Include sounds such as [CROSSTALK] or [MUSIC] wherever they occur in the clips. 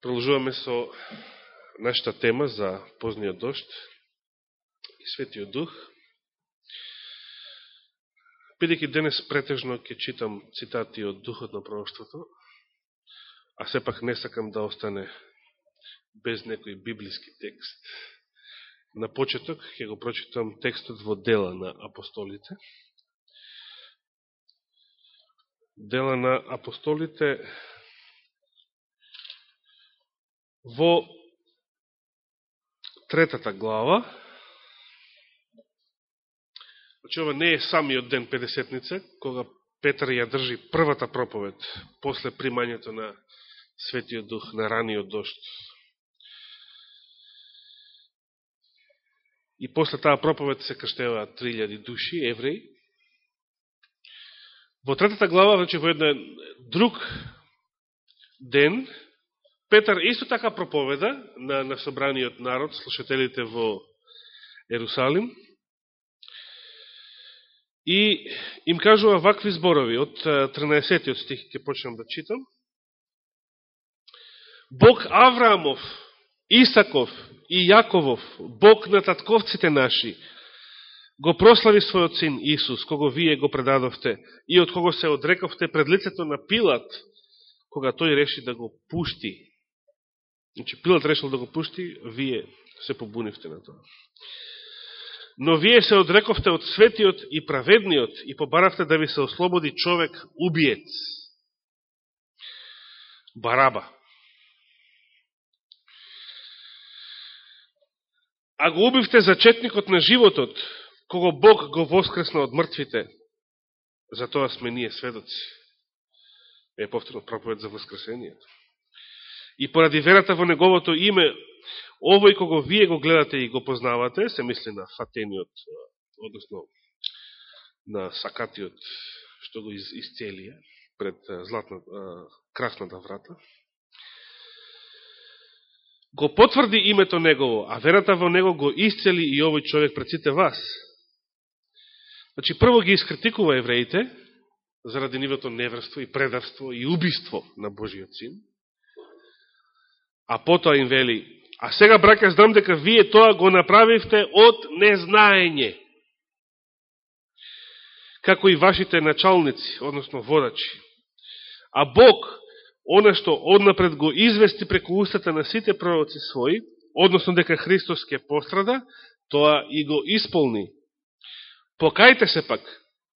Продолжуваме со нашата тема за позниот дошт и Светиот Дух. Бидеќи денес претежно ќе читам цитати од Духот на пророќството, а сепак не сакам да остане без некој библиски текст. На почеток ќе го прочитам текстот во Дела на апостолите. Дела на апостолите Во третата глава, значи ова не е самиот ден Педесетница, кога Петар ја држи првата проповед после примањето на Светиот Дух на раниот дошт. И после таа проповед се каштеваат 3000 души, евреи. Во третата глава, значи во еден друг ден, Петар исто така проповеда на, на собраниот народ, слушателите во Ерусалим, и им кажува вакви зборови, од 13 стих ќе почнем да читам. Бог Авраамов, Исаков и Јаковов, Бог на татковците наши, го прослави својот син Исус, кого вие го предадовте и од кого се одрековте пред лицето на Пилат, кога тој реши да го пусти Значи, Пилат решил да го пушти, вие се побунивте на тоа. Но вие се одрековте од светиот и праведниот и побаравте да ви се ослободи човек убиец. Бараба. А го убивте зачетникот на животот, кого Бог го воскресна од мртвите. За тоа сме ние сведоци. Е повторно проповед за воскресението и поради верата во неговото име, овој кого вие го гледате и го познавате, се мисли на фатениот, односно на сакатиот, што го из, изцелија пред златна, красната врата, го потврди името негово, а верата во него го исцели и овој човек пред сите вас. Значи, прво ги искритикува евреите, заради нивото неврство и предарство и убиство на Божиот син, А потоа им вели, а сега, брака знам дека вие тоа го направивте од незнаење. Како и вашите началници, односно водачи. А Бог, она што однапред го извести преку устата на сите пророци своји, односно дека Христос ќе пострада, тоа и го исполни. Покајте се пак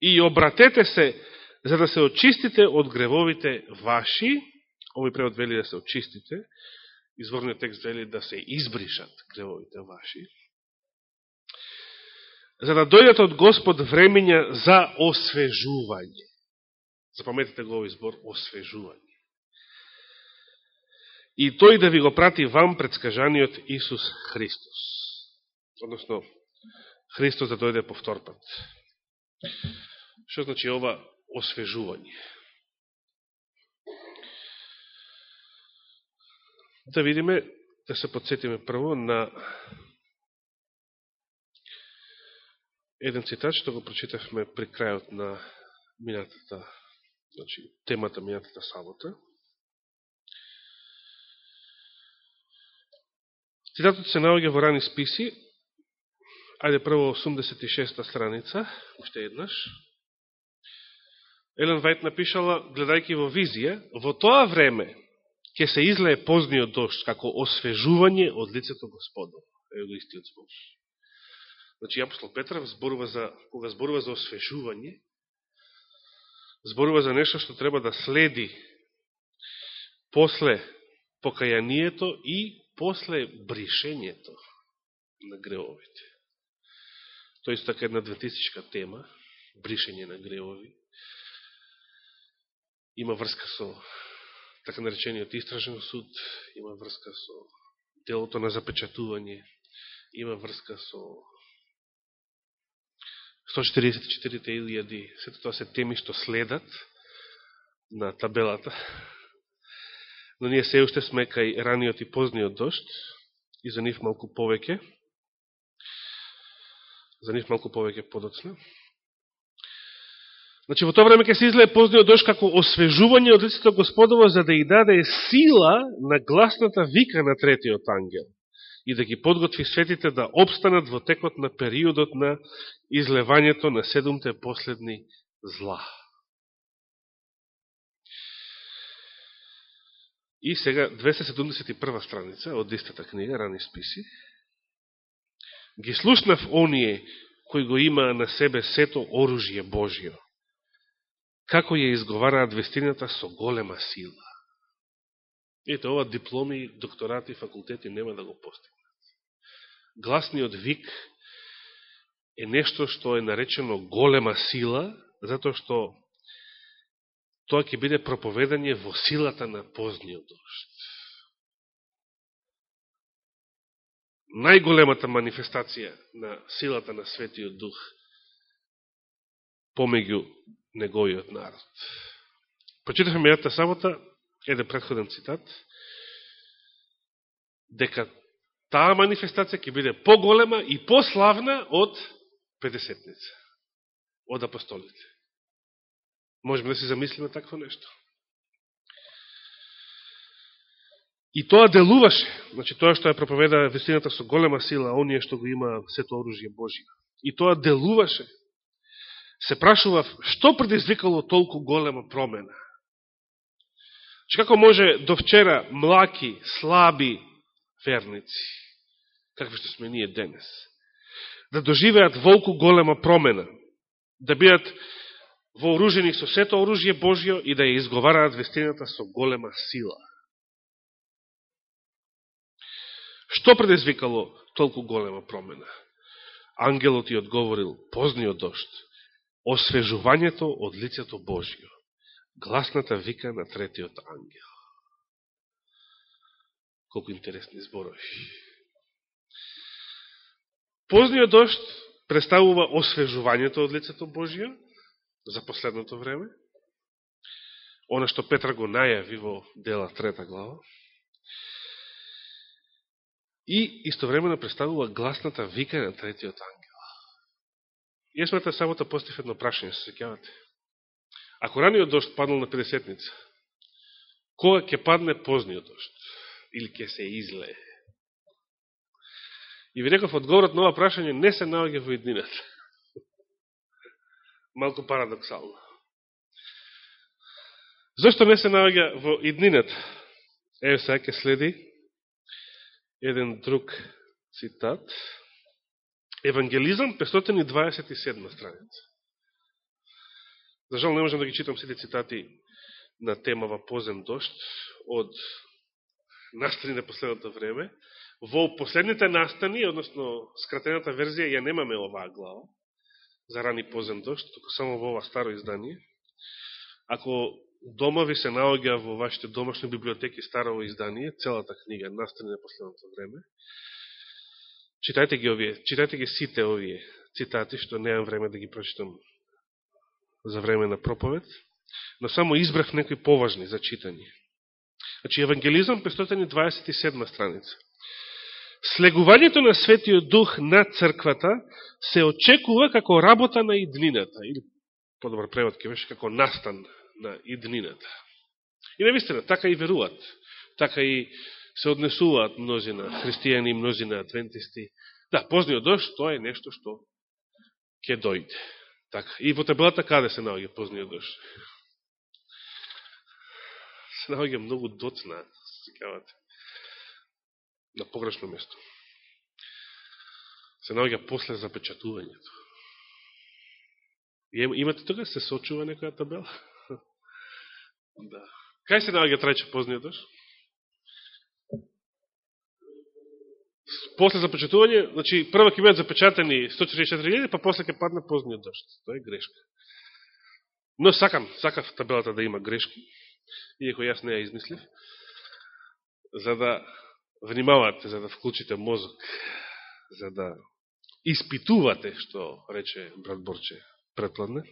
и обратете се, за да се очистите од гревовите ваши, овој превод вели да се очистите, изворниот текст вели да се избришат гревовите ваши, за да дојдат од Господ времења за освежување. Запаметите го овој збор, освежување. И тој да ви го прати вам предскажаниот Исус Христос. Односно, Христос да дојде повторпат. Што значи ова освежување? Да видиме, да се подсетиме прво на еден цитат што го прочитавме при крајот на минатата, значи, темата минатата сабота. Цитатот се наоѓа во рани списи, ајде прво 86-та страница, уште еднаш. Елен Вајт напишала, гледајќи во визија, во тоа време, ќе се излее позниот дошт, како освежување од лицето Господо. Ево го истиот збор. Значи, апостол Петра зборува за, кога зборува за освежување, зборува за нешто што треба да следи после покајанието и после бришењето на греовите. Тој исто така една двентистичка тема, бришење на греови. Има врска со така наречениот истражен суд, има врска со делото на запечатување, има врска со 144.000, сето тоа се теми што следат на табелата, но ние се уште сме кај раниот и позниот дошт, и за нив малку повеќе, за нив малку повеќе подоцна. Значи, во тоа време ќе се излее позниот дош како освежување од лицето Господово, за да ја даде сила на гласната вика на третиот ангел и да ги подготви светите да обстанат во текот на периодот на излевањето на седумте последни зла. И сега, 271 страница од истата книга, Рани списи, ги слушнав оние кои го има на себе сето оружие Божио, како ја изговараат вестината со голема сила. Ете, ова дипломи, докторати, факултети нема да го постигнат. Гласниот вик е нешто што е наречено голема сила, затоа што тоа ќе биде проповедање во силата на позниот дошт. Најголемата манифестација на силата на Светиот Дух помеѓу неговиот народ. Почитавме мејата сабота, еден предходен цитат, дека таа манифестација ќе биде поголема и пославна од Педесетница, од апостолите. Можеме да си замислиме такво нешто. И тоа делуваше, значи тоа што ја проповеда вестината со голема сила, оние што го има сето оружие Божие. И тоа делуваше. Се прашував, што предизвикало толку голема промена? Че како може до вчера млаки, слаби верници, какви што сме ние денес, да доживеат волку голема промена, да бидат вооружени со сето оружие Божио и да ја изговараат вестината со голема сила. Што предизвикало толку голема промена? Ангелот ја одговорил, позниот дошт, освежувањето од лицето Божио, гласната вика на третиот ангел. Колку интересни зборови. Позниот дошт представува освежувањето од лицето Божио, за последното време. Оно што Петра го најави во дела трета глава. И истовремено представува гласната вика на третиот ангел. Јас смета сабота да постив едно прашање, се секјавате. Ако раниот дошт паднал на 50-ница, кога ќе падне позниот дошт? Или ќе се излее? И ви реков, одговорот на ова прашање не се наоѓа во еднината [LAUGHS] малку парадоксално. Зошто не се наоѓа во еднината? Еве сега ќе следи еден друг цитат. Евангелизам 527 страница. За жал не можам да ги читам сите цитати на тема во позем дошт од настани на последното време. Во последните настани, односно скратената верзија, ја немаме оваа глава за рани позем дошт, туку само во ова старо издание. Ако дома ви се наоѓа во вашите домашни библиотеки старо издание, целата книга, настани на последното време, читајте ги овие, читајте ги сите овие цитати, што неам време да ги прочитам за време на проповед, но само избрав некои поважни за читање. Значи, Евангелизам, 527 страница. Слегувањето на Светиот Дух на црквата се очекува како работа на иднината, или по-добар превод ке беше како настан на иднината. И наистина, така и веруват, така и се однесуваат мнозина, христијани и мнозина адвентисти. Да, позниот дош, тоа е нешто што ќе дојде. Така. И во таблата каде се наоѓа позниот дош? Се наоѓа многу доцна, се на погрешно место. Се наоѓа после запечатувањето. Имате тога се сочува некоја табела? [LAUGHS] да. Кај се наоѓа трајче позниот дош? После запечатување, значи прво ќе бидат запечатани 144.000, па после ќе падне позниот дожд. Тоа е грешка. Но сакам, сакав табелата да има грешки, иако јас не ја измислив, за да внимавате за да вклучите мозок, за да испитувате, што рече брат Борче предпладне.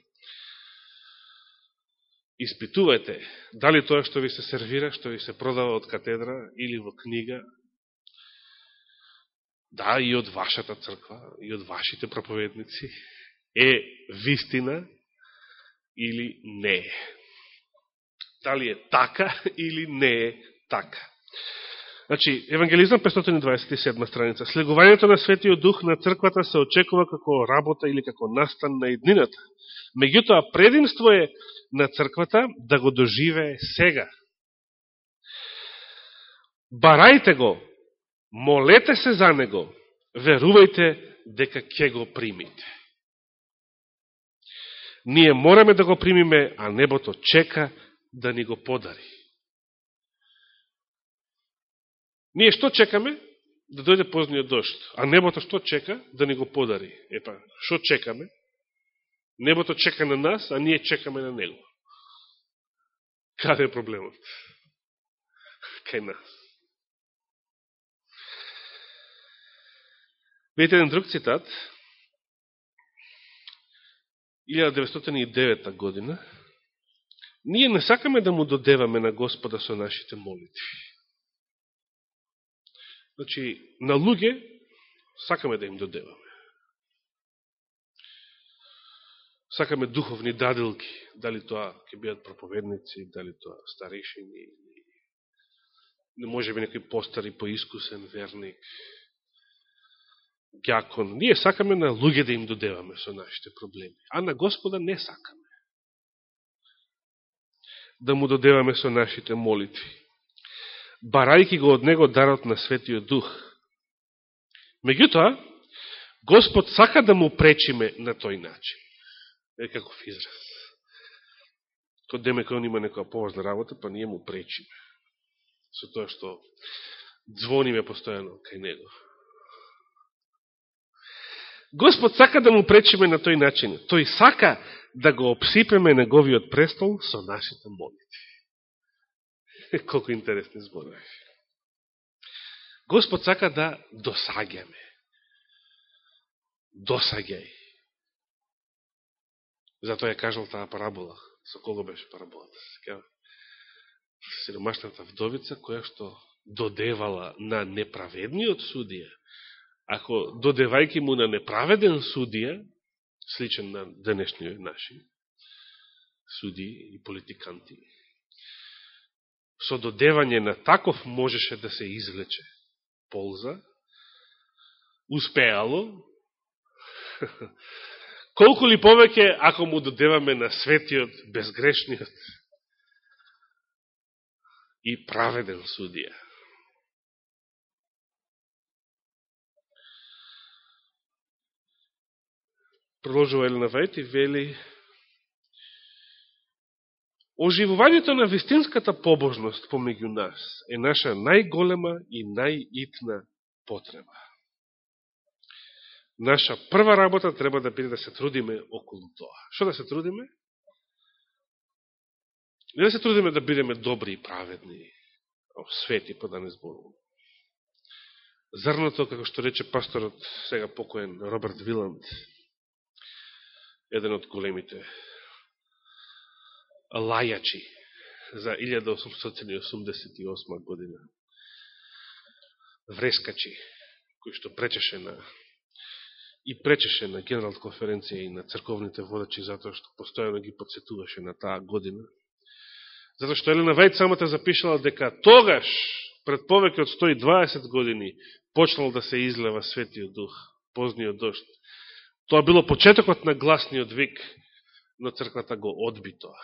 Испитувате дали тоа што ви се сервира, што ви се продава од катедра или во книга, да, и од вашата црква, и од вашите проповедници, е вистина, или не е. Дали е така или не е така. Значи, Евангелизам 527 страница. Слегувањето на Светиот Дух на црквата се очекува како работа или како настан на еднината. Меѓутоа, предимство е на црквата да го доживее сега. Барајте го, молете се за него, верувајте дека ќе го примите. Ние мораме да го примиме, а небото чека да ни го подари. Ние што чекаме? Да дојде позниот дошт. А небото што чека? Да ни го подари. Епа, што чекаме? Небото чека на нас, а ние чекаме на него. Каде е проблемот? Кај нас. Видите еден друг цитат. 1909 година. Ние не сакаме да му додеваме на Господа со нашите молитви. Значи, на луѓе сакаме да им додеваме. Сакаме духовни дадилки, дали тоа ќе бидат проповедници, дали тоа старешини, не може би некој постари, поискусен верник, гјакон. Ние сакаме на луѓе да им додеваме со нашите проблеми, а на Господа не сакаме да му додеваме со нашите молитви барајки го од него дарот на Светиот Дух. Меѓутоа, Господ сака да му пречиме на тој начин. Е каков израз. Код деме кој он има некоја поважна работа, па ние му пречиме. Со тоа што звониме постојано кај него. Господ сака да му пречиме на тој начин. Тој сака да го обсипеме неговиот престол со нашите молитви. [LAUGHS] Колко интересни зборови. Господ сака да досагаме. Досагај. Затоа ја кажал таа парабола. Со кого беше параболата? Сиромашната вдовица, која што додевала на неправедниот судија, ако додевајки му на неправеден судија, сличен на денешниот наши суди и политиканти, со додевање на таков можеше да се извлече полза, успеало, [LAUGHS] колку ли повеќе ако му додеваме на светиот, безгрешниот и праведен судија. Продолжува Елена Вајт и вели Оживувањето на вистинската побожност помеѓу нас е наша најголема и најитна потреба. Наша прва работа треба да биде да се трудиме околу тоа. Што да се трудиме? Не да се трудиме да бидеме добри и праведни, свети, па да не зборуваме. Зрното, како што рече пасторот, сега покоен Роберт Виланд, еден од големите лајачи за 1888 година. Врескачи, кој што пречеше на и пречеше на генерал конференција и на црковните водачи затоа што постојано ги подсетуваше на таа година. Затоа што Елена Вајд самата запишала дека тогаш, пред повеќе од 120 години, почнал да се излева Светиот Дух, позниот дошт. Тоа било почетокот на гласниот вик, но црквата го одби тоа.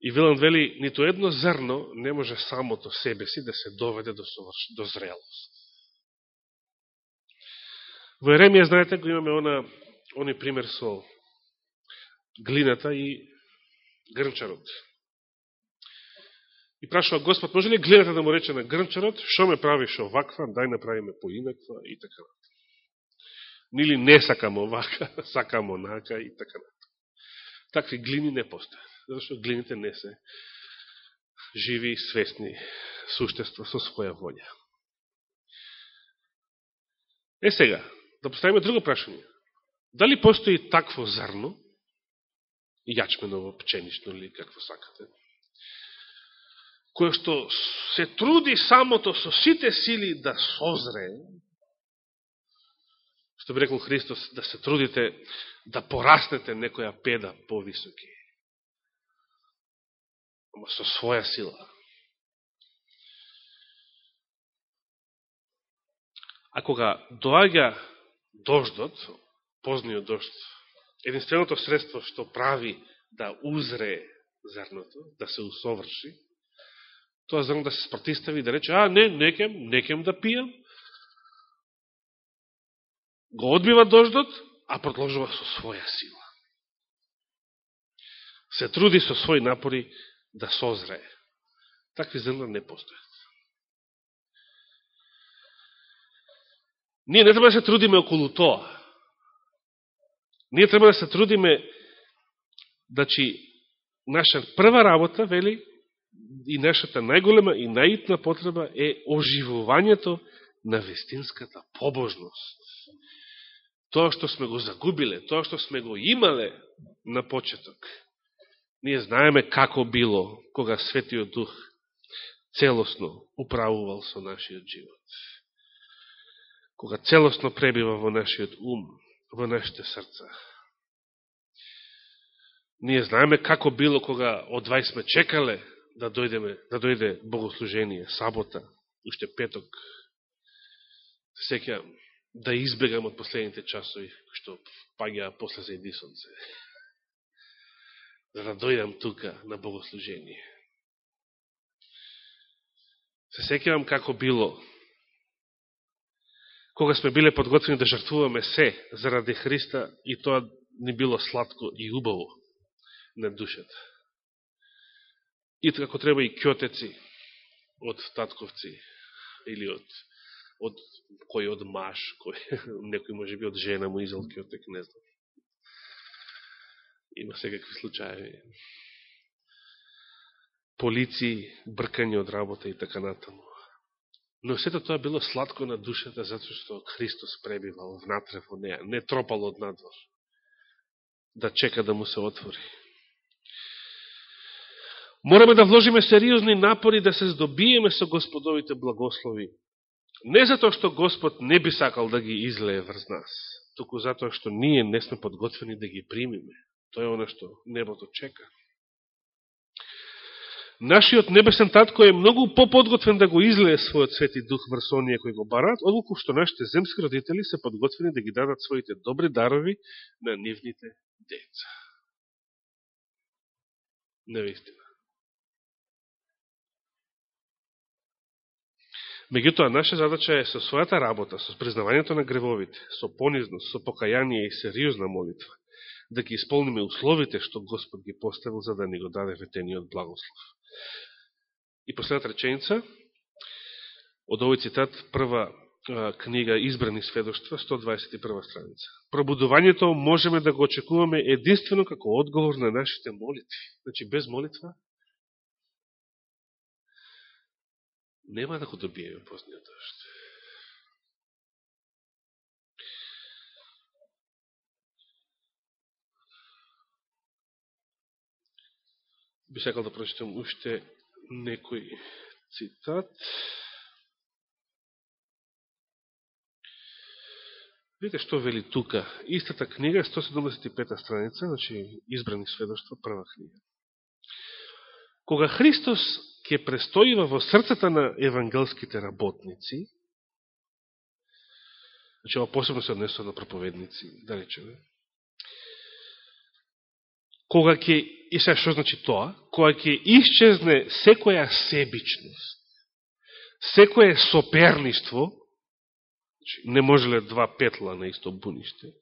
И Виланд вели, нито едно зрно не може самото себе си да се доведе до, соврш... до зрелост. Во Еремија, знаете, го имаме она, они пример со глината и грнчарот. И прашува Господ, може ли глината да му рече на грнчарот, шо ме правиш оваква, дај направиме поинаква и така Нили не сакам овака, [LAUGHS] сакам онака и така Такви глини не постојат зашто глините не се живи и свесни суштества со своја волја. Е сега, да поставиме друго прашање. Дали постои такво зрно, јачменово, пченично или какво сакате, кое што се труди самото со сите сили да созре, што би рекол Христос, да се трудите да пораснете некоја педа повисоки. Ама со своја сила. А кога доаѓа дождот, позниот дожд, единственото средство што прави да узре зрното, да се усоврши, тоа зрно да се спротистави и да рече, а не, некем, некем да пијам, го одбива дождот, а продолжува со своја сила. Се труди со своји напори да созрее. Такви зрна не постојат. Ние не треба да се трудиме околу тоа. Ние треба да се трудиме, да чи наша прва работа, вели, и нашата најголема и најитна потреба е оживувањето на вестинската побожност. Тоа што сме го загубиле, тоа што сме го имале на почеток. Ние знаеме како било кога Светиот Дух целосно управувал со нашиот живот. Кога целосно пребива во нашиот ум, во нашите срца. Ние знаеме како било кога одвај сме чекале да дојдеме, да дојде богослужение, сабота, уште петок. Секјам, да избегам од последните часови, што паѓа после за едисонце. За да дојдам тука на богослужение. Се секјавам како било кога сме биле подготвени да жртвуваме се заради Христа и тоа не било сладко и убаво на душата. И така, како треба и кјотеци од татковци или од од кој од маж, кој [LAUGHS] некој може би од жена му изел тек не знам. Има секакви случаеви. Полиции, бркање од работа и така натаму. Но сето тоа било сладко на душата, затоа што Христос пребивал внатре во неја, не тропал од надвор, да чека да му се отвори. Мораме да вложиме сериозни напори да се здобиеме со Господовите благослови. Не затоа што Господ не би сакал да ги излее врз нас, туку затоа што ние не сме подготвени да ги примиме. Тоа е оно што небото чека. Нашиот небесен татко е многу поподготвен да го излее својот свети дух врз оние кои го барат, одолку што нашите земски родители се подготвени да ги дадат своите добри дарови на нивните деца. Навистина. Меѓутоа, наша задача е со својата работа, со признавањето на гревовите, со понизност, со покаяние и сериозна молитва, да ги исполниме условите што Господ ги поставил за да ни го даде ветениот благослов. И последната реченица, од овој цитат, прва книга Избрани сведоштва, 121 страница. Пробудувањето можеме да го очекуваме единствено како одговор на нашите молитви. Значи, без молитва нема да го добиеме позниот дожд. би сакал да прочитам уште некој цитат. Видите што вели тука. Истата книга, 175 страница, значи избрани сведоштва, прва книга. Кога Христос ќе престоива во срцата на евангелските работници, значи ова посебно се однесува на проповедници, да речеме, кога ќе, и сега што значи тоа, кога ќе исчезне секоја себичност, секоје соперништво, значи, не можеле два петла на исто буниште,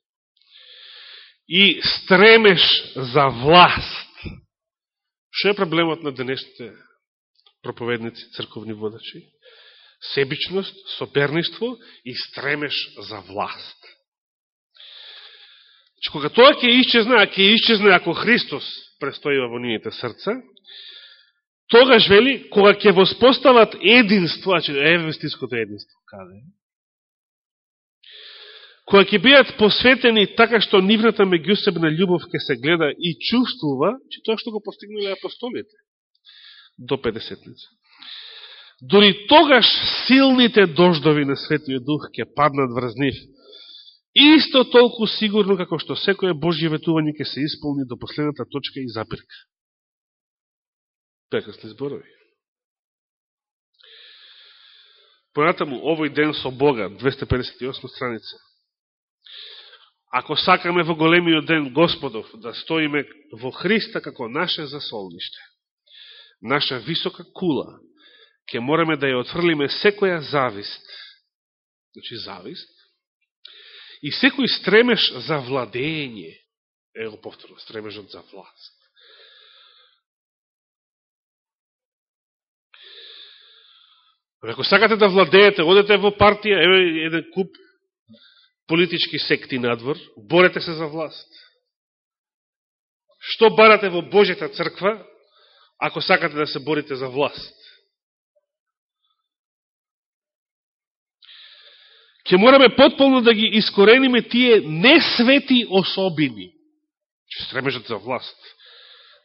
и стремеш за власт. Што е проблемот на денешните проповедници, црковни водачи? Себичност, соперниство и стремеш за власт. Че кога тоа ќе исчезне, а ќе исчезне ако Христос престоива во нијите срца, тогаш вели, кога ќе воспостават единство, значи евестиското единство, каде Кога ќе бидат посветени така што нивната меѓусебна љубов ќе се гледа и чувствува, че тоа што го постигнули апостолите до 50-ница. Дори тогаш силните дождови на Светиот Дух ќе паднат врз нив исто толку сигурно како што секоје Божје ветување ќе се исполни до последната точка и запирка. Прекрасни зборови. Понатаму, овој ден со Бога, 258 страница. Ако сакаме во големиот ден Господов да стоиме во Христа како наше засолниште, наша висока кула, ќе мораме да ја отфрлиме секоја завист, значи завист, и секој стремеш за владење, е го повторно, стремежот за власт. Ако сакате да владеете, одете во партија, еве еден куп политички секти надвор, борете се за власт. Што барате во Божјата црква, ако сакате да се борите за власт? Ке мораме потполно да ги искорениме тие несвети особини. Че стремежат за власт,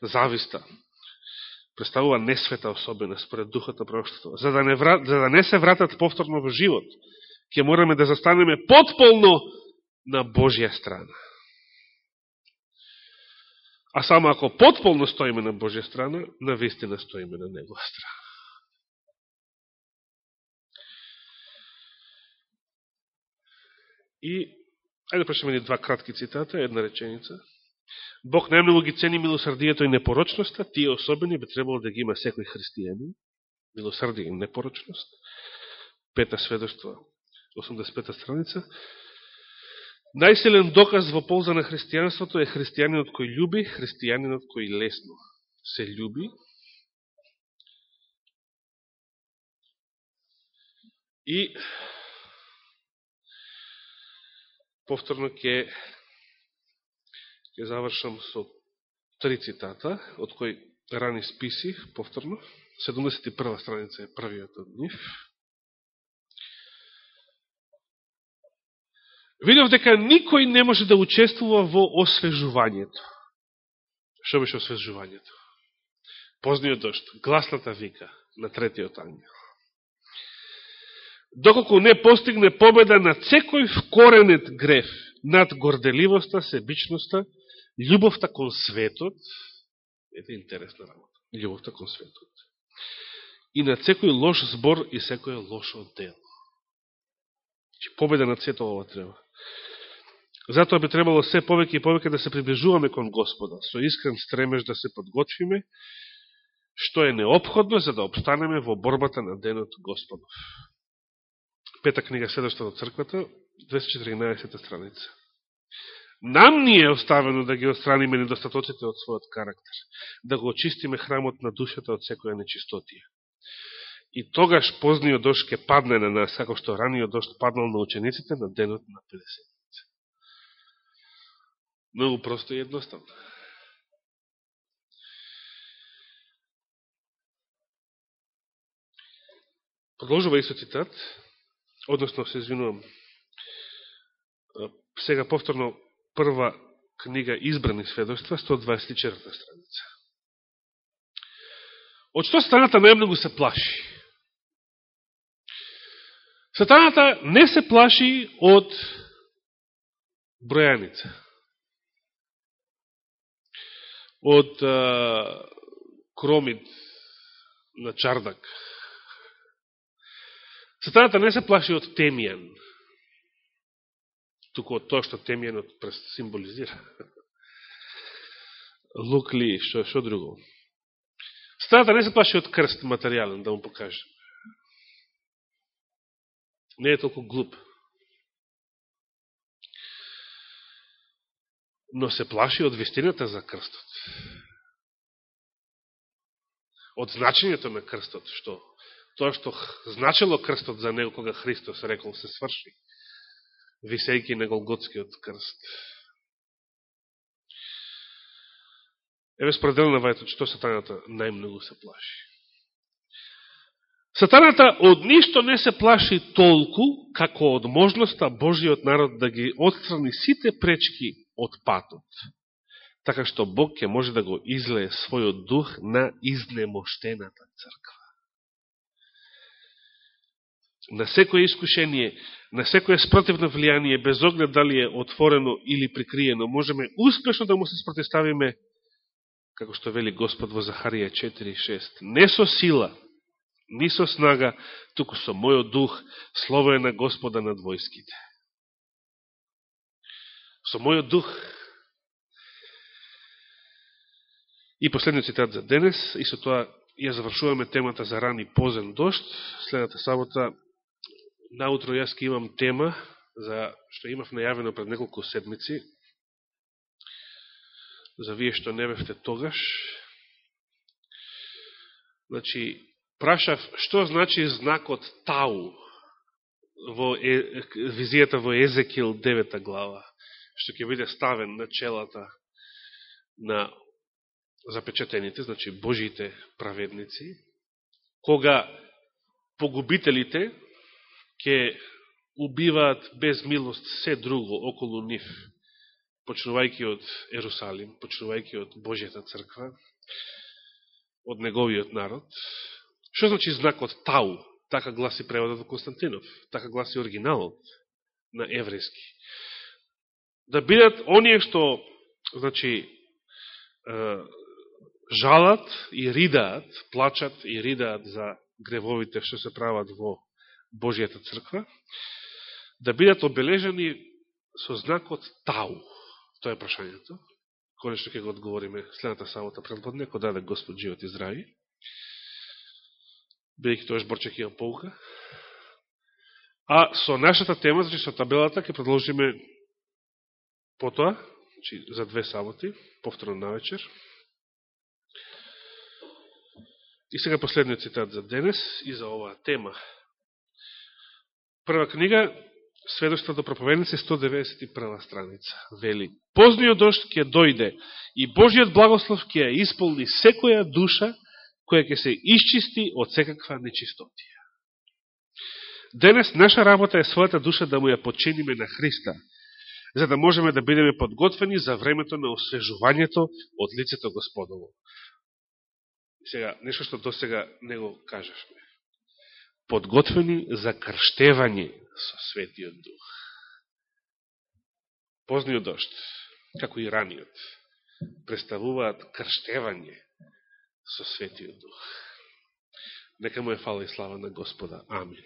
зависта, представува несвета особина според духата проштото, за да не, врат, за да не се вратат повторно во живот ќе мораме да застанеме потполно на Божја страна. А само ако потполно стоиме на Божја страна, на вистина стоиме на Негова страна. И, ајде да прашаме два кратки цитата, една реченица. Бог најмногу ги цени милосрдието и непорочноста, тие особени би требало да ги има секој христијанин, милосрдие и непорочност. Пета сведоштво 85 страница. Најсилен доказ во полза на христијанството е христијанинот кој љуби, христијанинот кој лесно се љуби. И повторно ќе ќе завршам со три цитата, од кои рани списи, повторно. 71 страница е првиот од нив. Видов дека никој не може да учествува во освежувањето. Што беше освежувањето? Позниот дошт, гласната вика на третиот ангел. Доколку не постигне победа на секој вкоренет греф, над горделивоста, себичноста, љубовта кон светот, ете интересна работа, љубовта кон светот, и на секој лош збор и секој лошо дело. Че победа над сето ова треба. Затоа би требало се повеќе и повеќе да се приближуваме кон Господа, со искрен стремеж да се подготвиме, што е необходно за да обстанеме во борбата на денот Господов. Пета книга Седоштва од црквата, 214 страница. Нам ни е оставено да ги отстраниме недостатоците од својот карактер, да го очистиме храмот на душата од секоја нечистотија. И тогаш позниот дошт ке падне на нас, како што раниот дошт паднал на учениците на денот на 50. Многу просто и едноставно. Продолжува исто цитат, односно се извинувам, сега повторно прва книга Избрани сведоќства, 124 страница. Од што Сатаната најмногу се плаши? Сатаната не се плаши од бројаница од а, кромит на чардак. Сатаната не се плаши од темијан, туку од тоа што темијанот символизира. Лук ли, што, што друго. Сатаната не се плаши од крст материјален, да му покаже. Не е толку глуп. Но се плаши од вистината за крстот. Од значењето на крстот, што тоа што значило крстот за него кога Христос рекол се сврши, висејки на Голготскиот крст. Еве спределна вајто, што сатаната најмногу се плаши. Сатаната од ништо не се плаши толку, како од можноста Божиот народ да ги отстрани сите пречки од патот, така што Бог ќе може да го излее својот дух на изнемоштената црква. На секој искушение, на секое спротивно влијание, без оглед дали е отворено или прикриено, можеме успешно да му се спротиставиме, како што вели Господ во Захарија 4.6. Не со сила, ни со снага, туку со мојот дух, слово е на Господа над војските. Со мојот дух. И последниот цитат за денес, и со тоа ја завршуваме темата за рани позен дошт. Следната сабота, наутро јас ке имам тема, за што имав најавено пред неколку седмици, за вие што не бевте тогаш. Значи, прашав што значи знакот Тау во е, визијата во Езекил 9 глава, што ќе биде ставен на челата на запечатените, значи Божиите праведници, кога погубителите ќе убиваат без милост се друго околу нив, почнувајќи од Ерусалим, почнувајќи од Божијата црква, од неговиот народ. Што значи знакот Тау? Така гласи преводот во Константинов, така гласи оригиналот на еврејски. Да бидат оние што, значи, жалат и ридаат, плачат и ридаат за гревовите што се прават во Божијата црква, да бидат обележени со знакот Тау. Тоа е прашањето. Конечно ќе го одговориме следната самота предподне, ако даде Господ живот и здрави. Бидеќи тоа Борчек имам полка. А со нашата тема, значи со табелата, ќе продолжиме потоа, значи за две саботи, повторно на вечер. И сега последниот цитат за денес и за оваа тема. Прва книга, Сведоштво до проповедници, 191 страница. Вели, позниот дошт ќе дојде и Божиот благослов ќе ја исполни секоја душа која ќе се исчисти од секаква нечистотија. Денес наша работа е својата душа да му ја починиме на Христа, за да можеме да бидеме подготвени за времето на освежувањето од лицето Господово. Сега, нешто што до сега не го кажешме. Подготвени за крштевање со Светиот Дух. Позниот дошт, како и раниот, представуваат крштевање со Светиот Дух. Нека му е фала и слава на Господа. Амин.